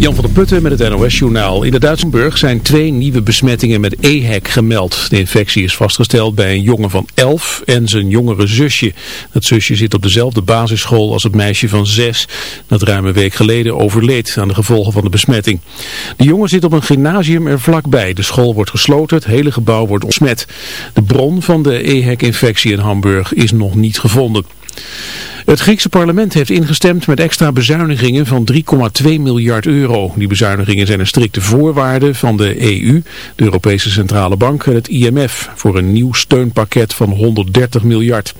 Jan van der Putten met het NOS-journaal. In de Duitse zijn twee nieuwe besmettingen met EHEC gemeld. De infectie is vastgesteld bij een jongen van 11 en zijn jongere zusje. Dat zusje zit op dezelfde basisschool als het meisje van 6. Dat ruim een week geleden overleed aan de gevolgen van de besmetting. De jongen zit op een gymnasium er vlakbij. De school wordt gesloten, het hele gebouw wordt ontsmet. De bron van de EHEC-infectie in Hamburg is nog niet gevonden. Het Griekse parlement heeft ingestemd met extra bezuinigingen van 3,2 miljard euro. Die bezuinigingen zijn een strikte voorwaarde van de EU, de Europese Centrale Bank en het IMF voor een nieuw steunpakket van 130 miljard.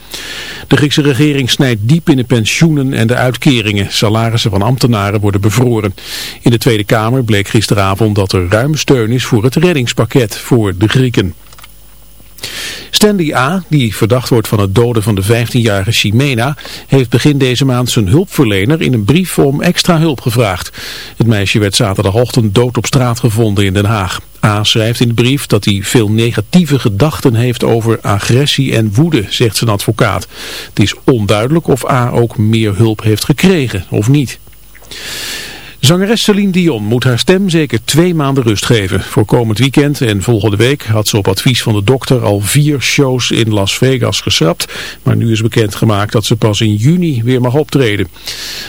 De Griekse regering snijdt diep in de pensioenen en de uitkeringen. Salarissen van ambtenaren worden bevroren. In de Tweede Kamer bleek gisteravond dat er ruim steun is voor het reddingspakket voor de Grieken. Stanley A., die verdacht wordt van het doden van de 15-jarige Chimena, heeft begin deze maand zijn hulpverlener in een brief om extra hulp gevraagd. Het meisje werd zaterdagochtend dood op straat gevonden in Den Haag. A. schrijft in de brief dat hij veel negatieve gedachten heeft over agressie en woede, zegt zijn advocaat. Het is onduidelijk of A. ook meer hulp heeft gekregen of niet. Zangeres Celine Dion moet haar stem zeker twee maanden rust geven. Voor komend weekend en volgende week had ze op advies van de dokter al vier shows in Las Vegas geschrapt. Maar nu is bekendgemaakt dat ze pas in juni weer mag optreden.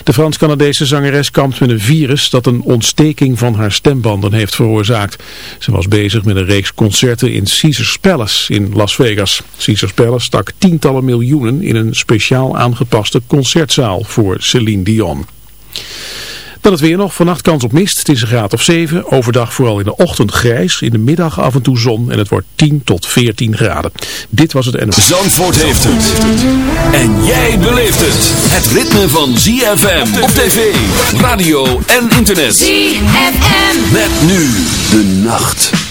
De Frans-Canadese zangeres kampt met een virus dat een ontsteking van haar stembanden heeft veroorzaakt. Ze was bezig met een reeks concerten in Caesars Palace in Las Vegas. Caesars Palace stak tientallen miljoenen in een speciaal aangepaste concertzaal voor Celine Dion. Dan het weer nog. Vannacht kans op mist. Het is een graad of 7. Overdag vooral in de ochtend grijs. In de middag af en toe zon. En het wordt 10 tot 14 graden. Dit was het NOS. Zandvoort heeft het. En jij beleeft het. Het ritme van ZFM op tv, radio en internet. ZFM. Met nu de nacht.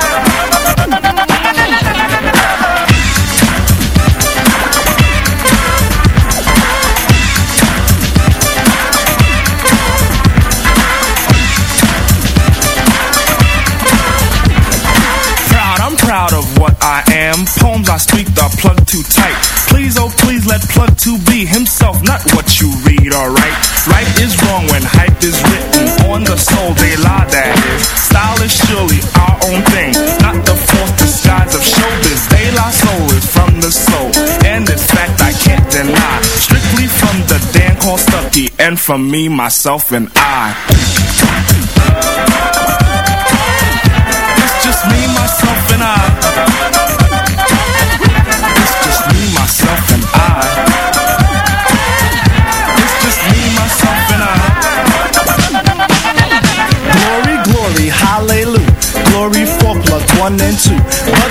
soul, they lie, that is. Style is surely our own thing, not the false disguise of showbiz. They lie soul is from the soul, and in fact I can't deny. Strictly from the Dan called Stucky, and from me, myself, and I. one and two. But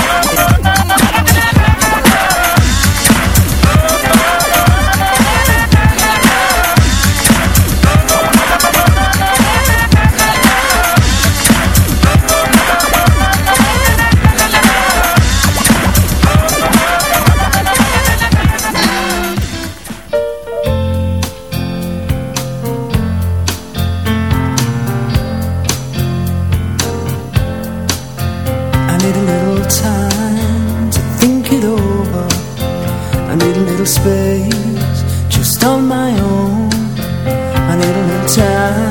I need a little space, just on my own. I need a little time.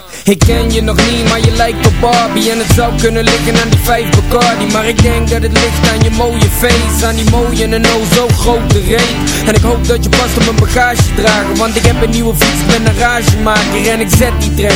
Ik ken je nog niet, maar je lijkt op Barbie. En het zou kunnen liggen aan die vijf Bacardi. Maar ik denk dat het ligt aan je mooie face Aan die mooie en oh zo grote reet. En ik hoop dat je past op mijn bagage dragen Want ik heb een nieuwe fiets, met een ragemaker En ik zet die trein,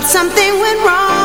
but something went wrong.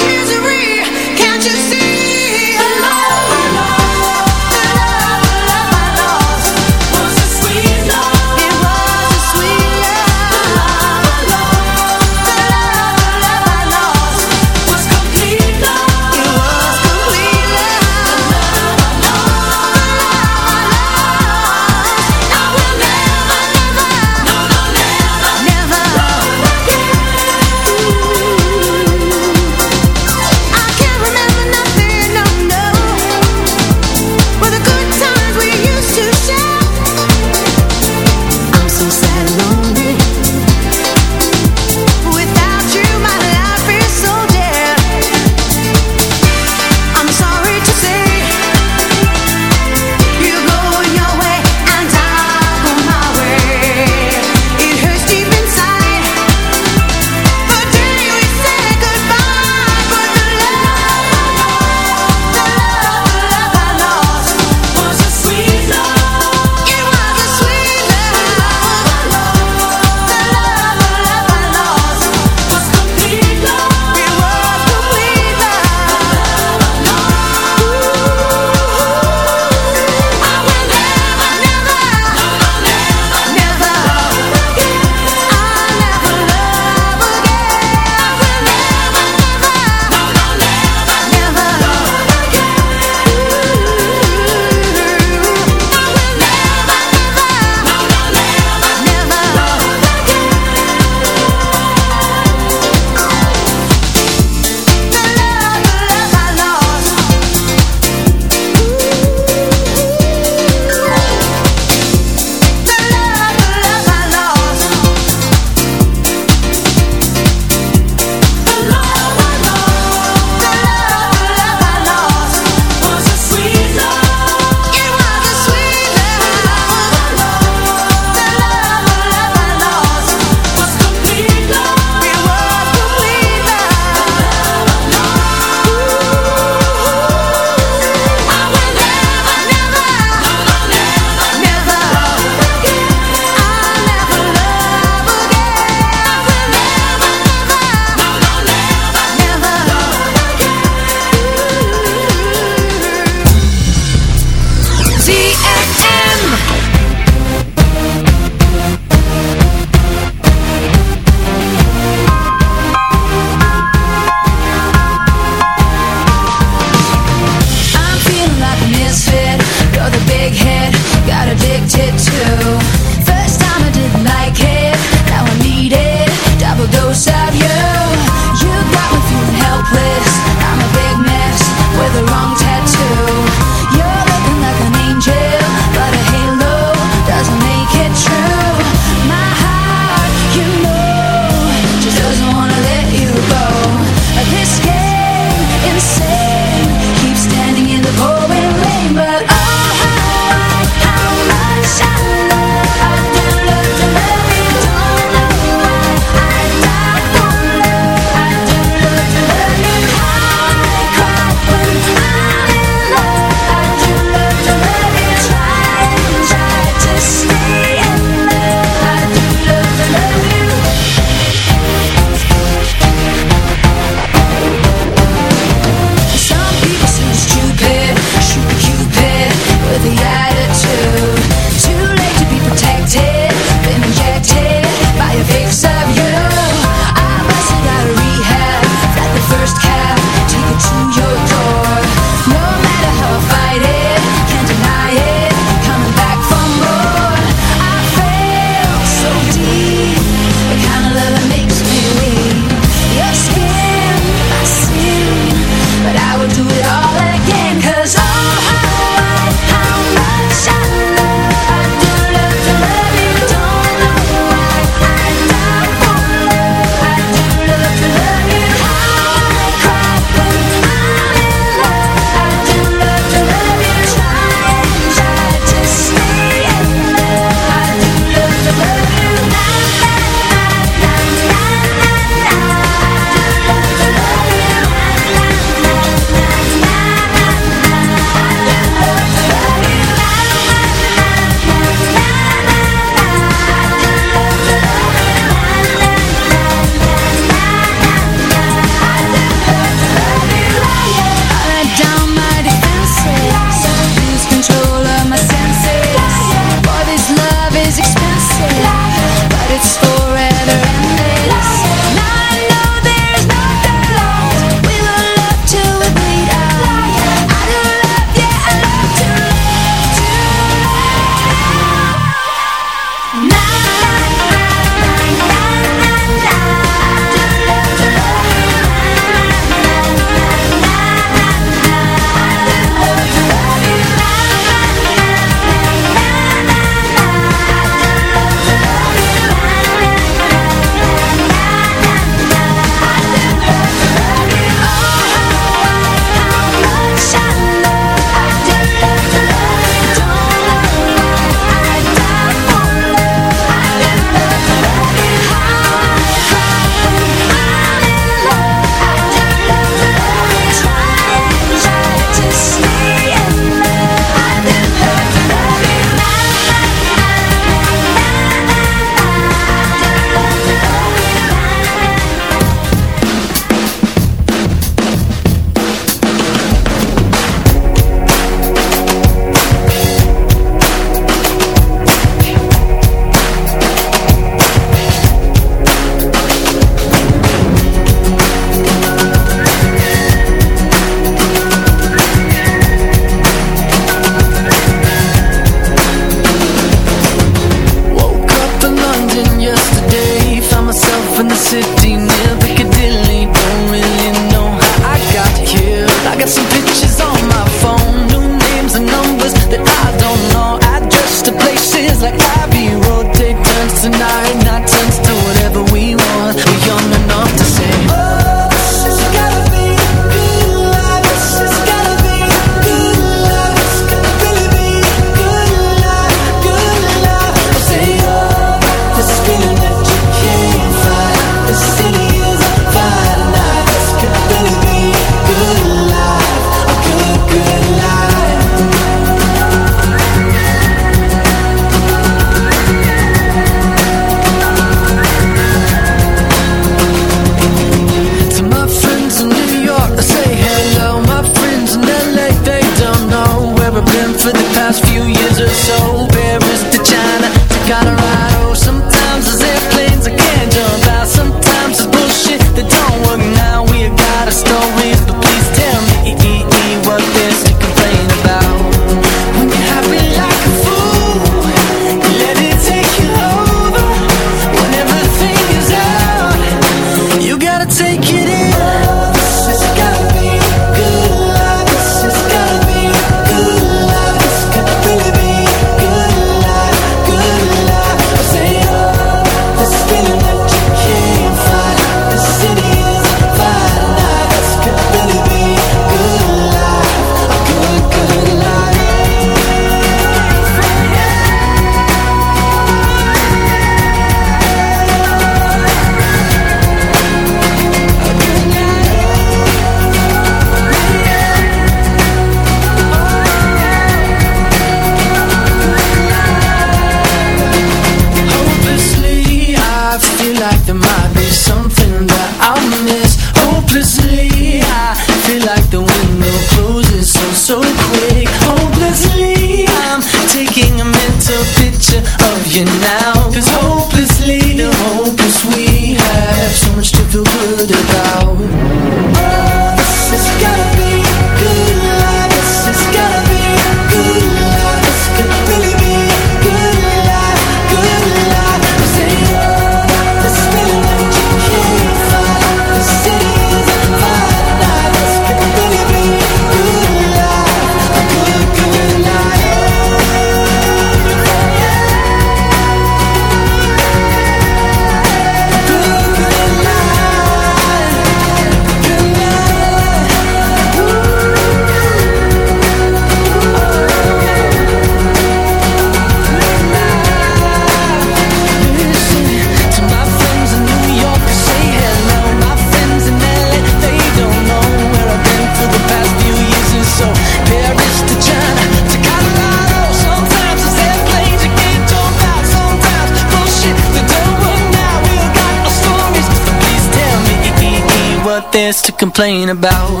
Complain about.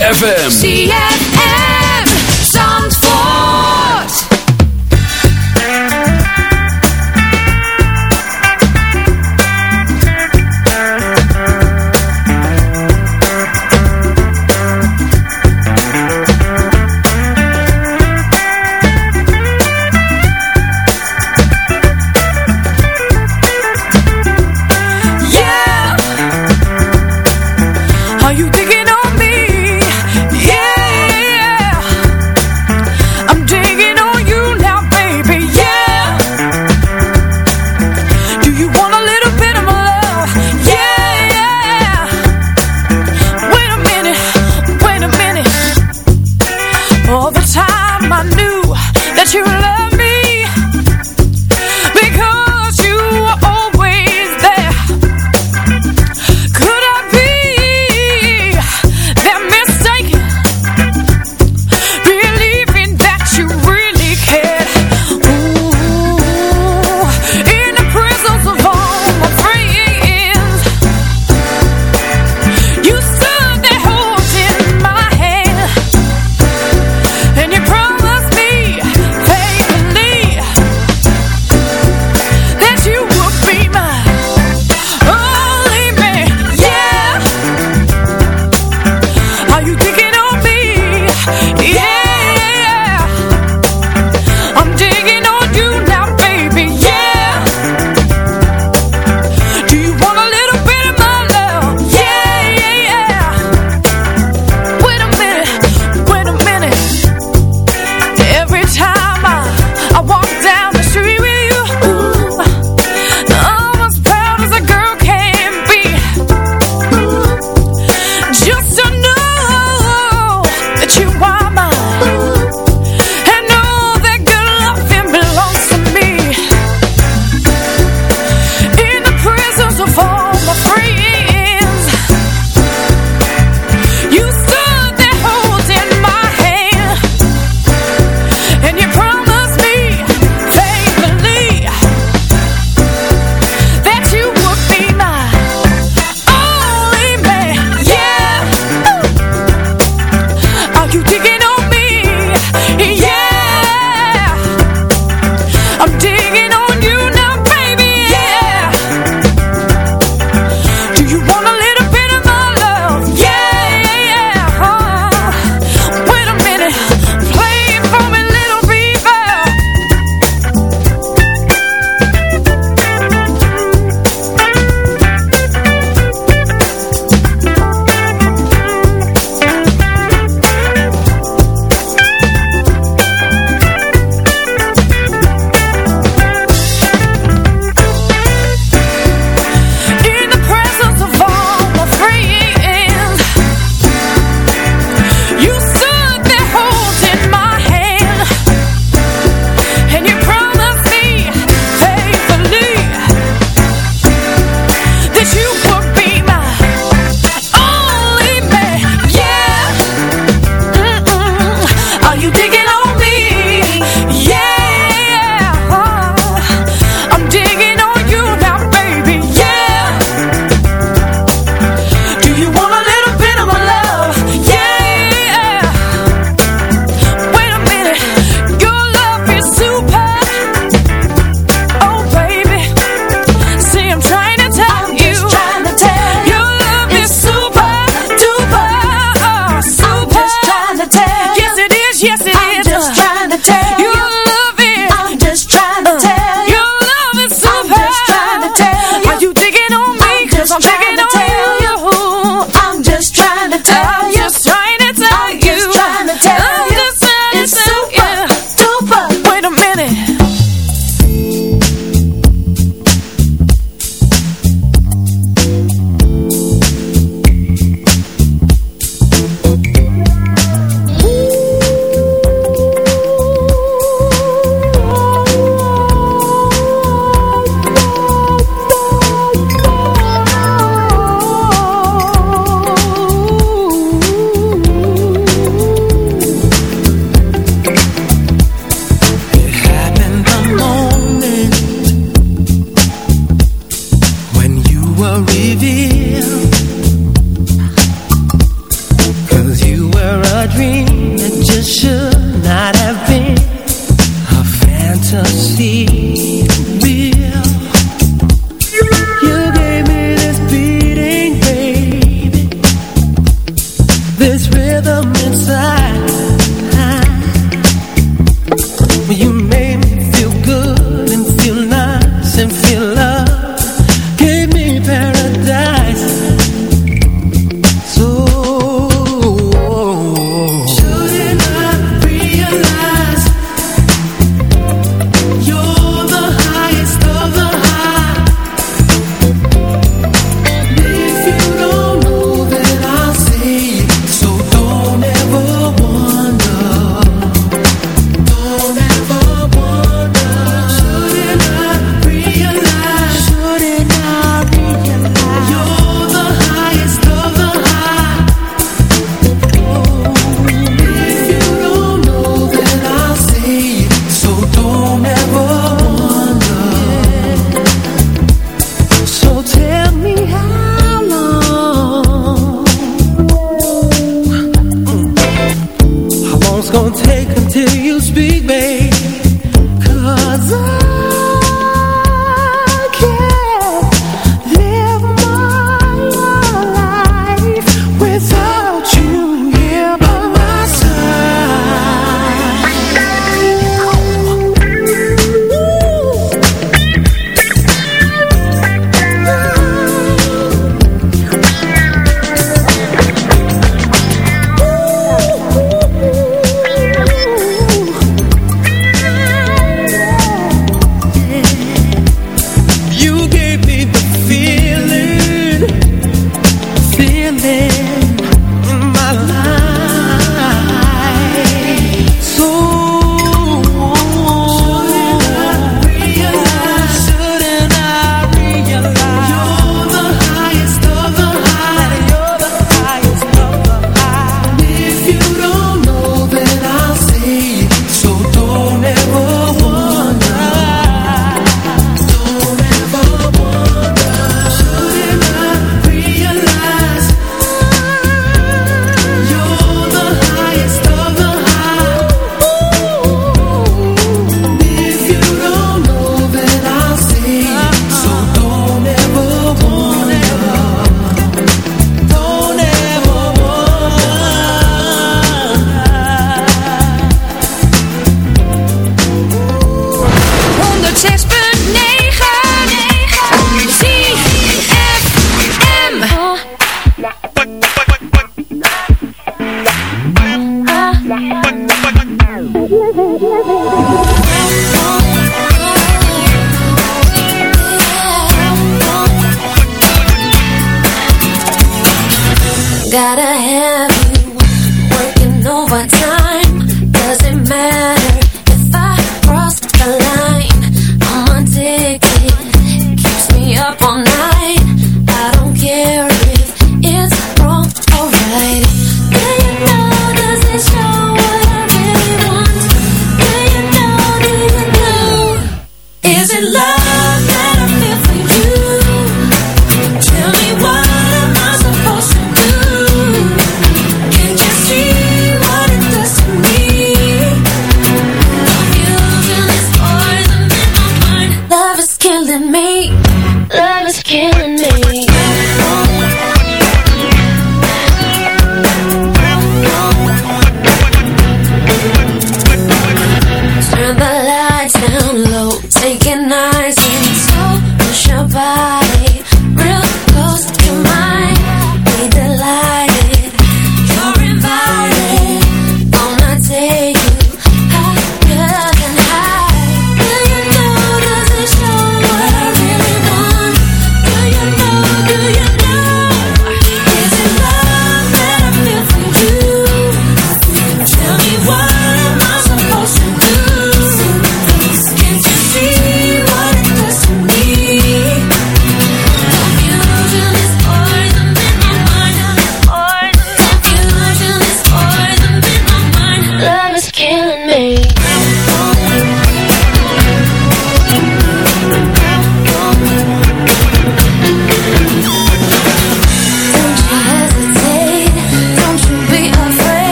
ZFM